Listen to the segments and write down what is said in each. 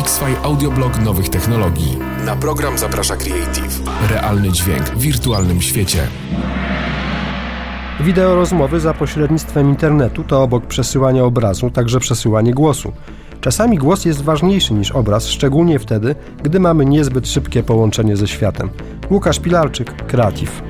X-Fi Audioblog nowych technologii. Na program zaprasza Creative. Realny dźwięk w wirtualnym świecie. Wideo rozmowy za pośrednictwem internetu to obok przesyłania obrazu także przesyłanie głosu. Czasami głos jest ważniejszy niż obraz, szczególnie wtedy, gdy mamy niezbyt szybkie połączenie ze światem. Łukasz Pilarczyk, Creative.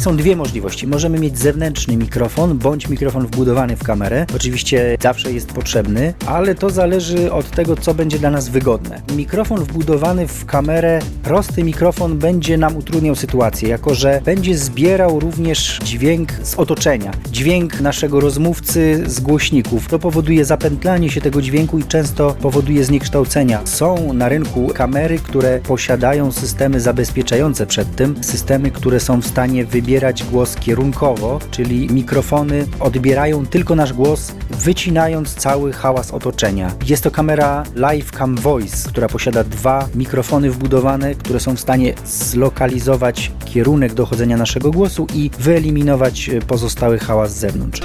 Są dwie możliwości. Możemy mieć zewnętrzny mikrofon bądź mikrofon wbudowany w kamerę. Oczywiście zawsze jest potrzebny, ale to zależy od tego, co będzie dla nas wygodne. Mikrofon wbudowany w kamerę, prosty mikrofon będzie nam utrudniał sytuację, jako że będzie zbierał również dźwięk z otoczenia, dźwięk naszego rozmówcy z głośników. To powoduje zapętlanie się tego dźwięku i często powoduje zniekształcenia. Są na rynku kamery, które posiadają systemy zabezpieczające przed tym, systemy, które są w stanie wybierać odbierać głos kierunkowo, czyli mikrofony odbierają tylko nasz głos, wycinając cały hałas otoczenia. Jest to kamera Live Cam Voice, która posiada dwa mikrofony wbudowane, które są w stanie zlokalizować kierunek dochodzenia naszego głosu i wyeliminować pozostały hałas z zewnątrz.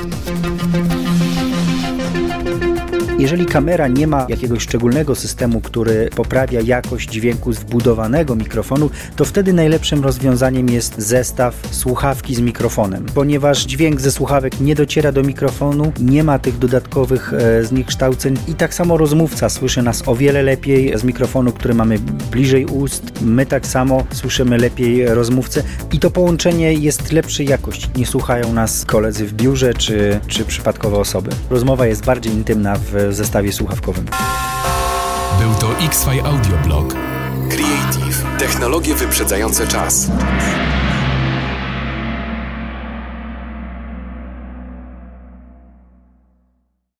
Jeżeli kamera nie ma jakiegoś szczególnego systemu, który poprawia jakość dźwięku z wbudowanego mikrofonu, to wtedy najlepszym rozwiązaniem jest zestaw słuchawki z mikrofonem, ponieważ dźwięk ze słuchawek nie dociera do mikrofonu, nie ma tych dodatkowych e, zniekształceń i tak samo rozmówca słyszy nas o wiele lepiej z mikrofonu, który mamy bliżej ust. My tak samo słyszymy lepiej rozmówcę i to połączenie jest lepszej jakości. Nie słuchają nas koledzy w biurze czy, czy przypadkowe osoby. Rozmowa jest bardziej intymna w zestawie słuchawkowym. Był to X-Fi Audioblog. Creative. Technologie wyprzedzające czas.